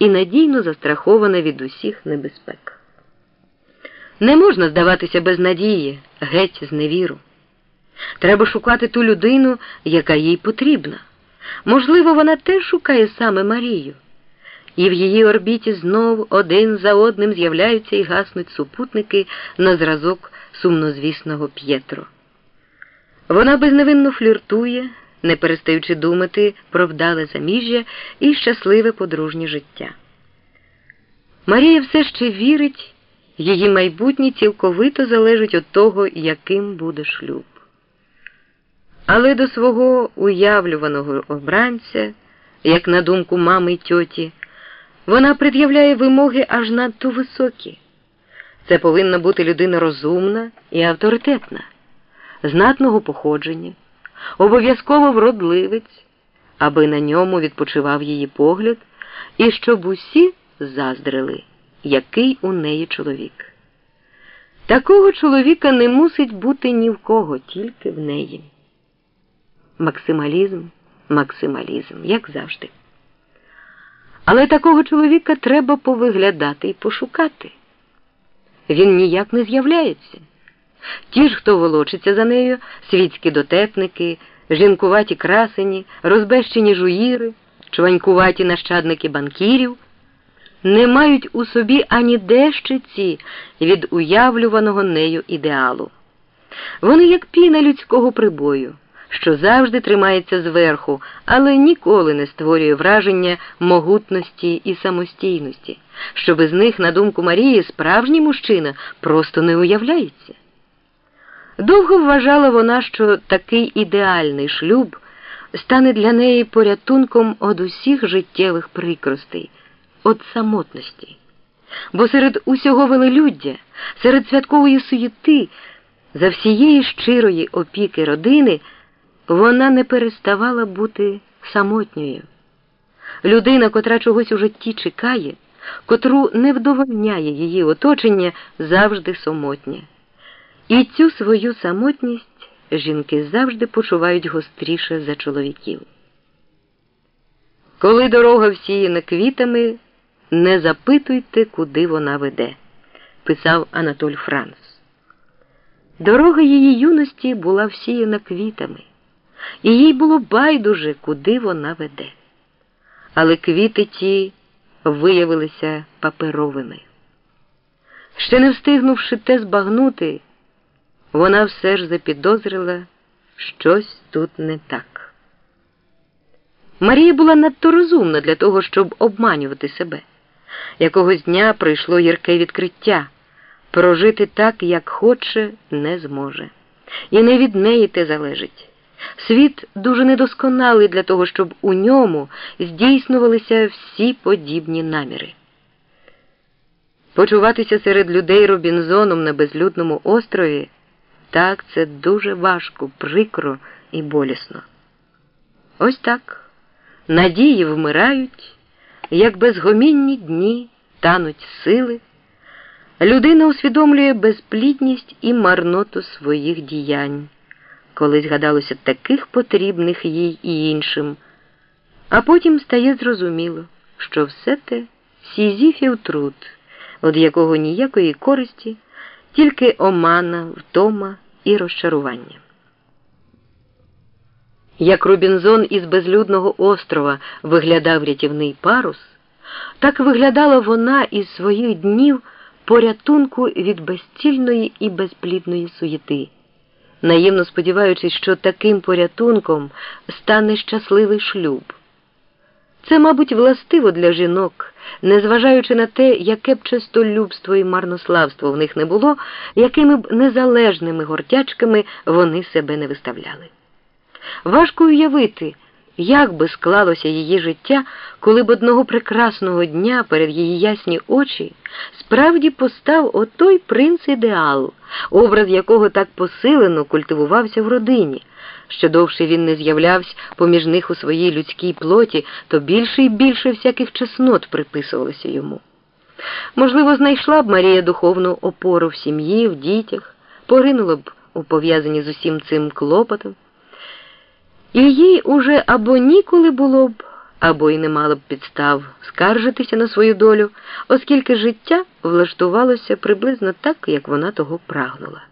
і надійно застрахована від усіх небезпек. Не можна здаватися без надії, геть з невіру. Треба шукати ту людину, яка їй потрібна. Можливо, вона теж шукає саме Марію, і в її орбіті знов один за одним з'являються і гаснуть супутники на зразок сумнозвісного П'єтро. Вона безневинно фліртує, не перестаючи думати про вдале заміжжя і щасливе подружнє життя. Марія все ще вірить, її майбутнє цілковито залежить від того, яким буде шлюб. Але до свого уявлюваного обранця, як на думку мами й тьоті, вона пред'являє вимоги аж надто високі. Це повинна бути людина розумна і авторитетна, знатного походження, обов'язково вродливець, аби на ньому відпочивав її погляд, і щоб усі заздрили, який у неї чоловік. Такого чоловіка не мусить бути ні в кого, тільки в неї. Максималізм, максималізм, як завжди. Але такого чоловіка треба повиглядати і пошукати. Він ніяк не з'являється. Ті ж, хто волочиться за нею, світські дотепники, жінкуваті красені, розбещені жуїри, чванькуваті нащадники банкірів, не мають у собі ані дещиці від уявлюваного нею ідеалу. Вони як піна людського прибою що завжди тримається зверху, але ніколи не створює враження могутності і самостійності, що без них, на думку Марії, справжній мужчина просто не уявляється. Довго вважала вона, що такий ідеальний шлюб стане для неї порятунком від усіх життєвих прикростей, від самотності. Бо серед усього велелюддя, серед святкової суєти, за всієї щирої опіки родини. Вона не переставала бути самотньою. Людина, котра чогось у житті чекає, котру не вдовольняє її оточення, завжди самотня. І цю свою самотність жінки завжди почувають гостріше за чоловіків. Коли дорога всіяна квітами, не запитуйте, куди вона веде, писав Анатоль Франц. Дорога її юності була всіяна квітами і їй було байдуже, куди вона веде. Але квіти ті виявилися паперовими. Ще не встигнувши те збагнути, вона все ж запідозрила щось тут не так. Марія була надто розумна для того, щоб обманювати себе. Якогось дня прийшло гірке відкриття прожити так, як хоче, не зможе. І не від неї те залежить. Світ дуже недосконалий для того, щоб у ньому здійснювалися всі подібні наміри. Почуватися серед людей Робінзоном на безлюдному острові так це дуже важко, прикро і болісно. Ось так надії вмирають, як безгомінні дні тануть сили. Людина усвідомлює безплідність і марноту своїх діянь колись гадалося таких потрібних їй і іншим, а потім стає зрозуміло, що все те сізіфів труд, від якого ніякої користі, тільки омана, втома і розчарування. Як Рубінзон із безлюдного острова виглядав рятівний парус, так виглядала вона із своїх днів порятунку від безцільної і безплідної суєти наївно сподіваючись, що таким порятунком стане щасливий шлюб. Це, мабуть, властиво для жінок, незважаючи на те, яке б чистолюбство і марнославство в них не було, якими б незалежними гортячками вони себе не виставляли. Важко уявити. Як би склалося її життя, коли б одного прекрасного дня перед її ясні очі справді постав отой принц ідеал, образ якого так посилено культивувався в родині. Що довше він не з'являвся поміж них у своїй людській плоті, то більше і більше всяких чеснот приписувалося йому. Можливо, знайшла б Марія духовну опору в сім'ї, в дітях, поринула б у пов'язані з усім цим клопотом. І їй уже або ніколи було б, або й не мала б підстав скаржитися на свою долю, оскільки життя влаштувалося приблизно так, як вона того прагнула.